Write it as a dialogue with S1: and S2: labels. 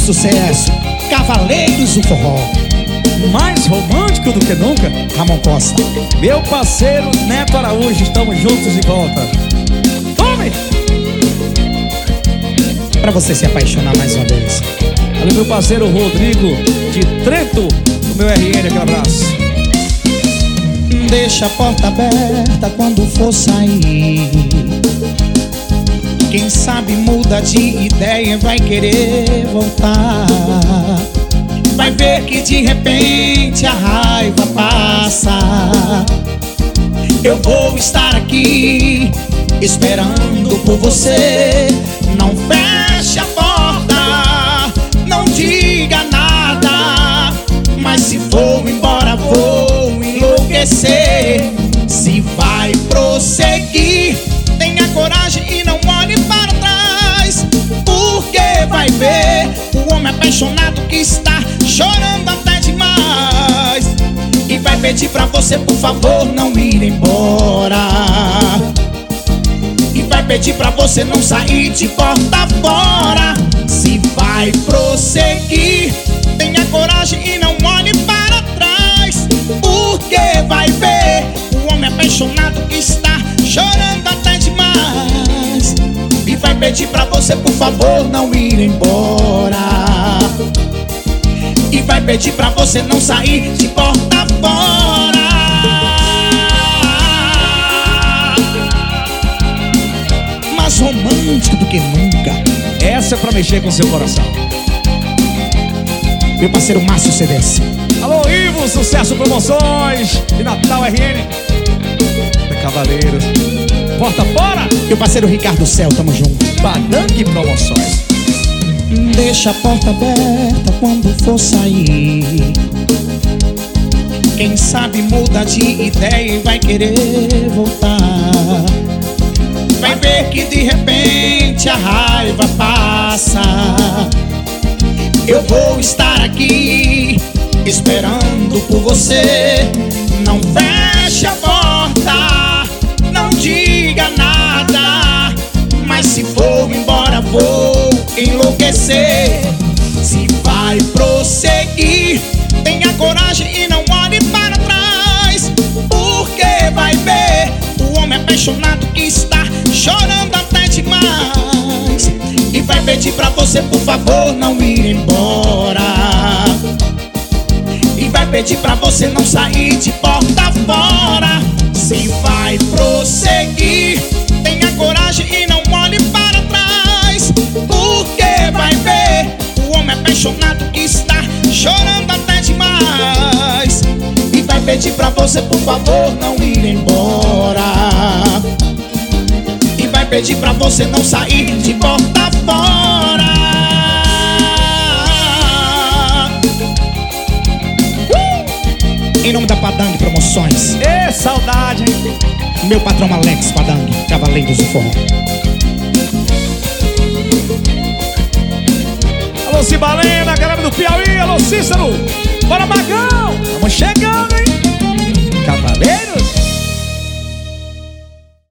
S1: sucesso, Cavaleiros do Forró.
S2: Mais romântico do que nunca.
S1: Ramon Costa.
S2: Meu parceiro Neto Araújo, estamos juntos de volta. Tome!
S1: Pra você se apaixonar mais uma vez.
S2: Olha meu parceiro Rodrigo de Trento, o meu RN, aquele abraço.
S1: Deixa a porta aberta quando for sair. Quem sabe muda de ideia e vai querer voltar. Vai ver que de repente a raiva passa. Eu vou estar aqui esperando por você. Não feche ver o homem apaixonado que está chorando até demais. E vai pedir pra você, por favor, não ir embora. E vai pedir pra você não sair de porta fora. Se vai prosseguir, tenha coragem e não olhe para trás. Porque vai ver o homem apaixonado que está E vai pedir pra você, por favor, não ir embora. E vai pedir pra você não sair de porta fora. Mais romântico do que nunca.
S2: Essa é pra mexer com seu coração.
S1: Meu parceiro Márcio CDS.
S2: Alô, Ivo, sucesso promoções de Natal RN. Da Cavaleiros. Porta fora,
S1: Meu parceiro Ricardo Céu, tamo junto.
S2: Badangue Promoções.
S1: Deixa a porta aberta quando for sair. Quem sabe muda de ideia e vai querer voltar. Vai ver que de repente a raiva passa. Eu vou estar aqui esperando por você. Não feche a apaixonado que está chorando até demais. E vai pedir pra você, por favor, não ir embora. E vai pedir pra você não sair de porta fora. Se vai prosseguir, tenha coragem e não olhe para trás. Porque vai ver o homem apaixonado que está chorando até demais. E vai pedir pra você, por favor, não ir embora. E vai pedir pra você não sair de porta fora. Uh! Em nome da Padang Promoções,
S2: Ê, saudade,
S1: meu patrão Alex Padang, Cavaleiros do Forró.
S2: Alô, Cibalena, galera do Piauí. Alô, Cícero. Bora, Magão. Estamos chegando.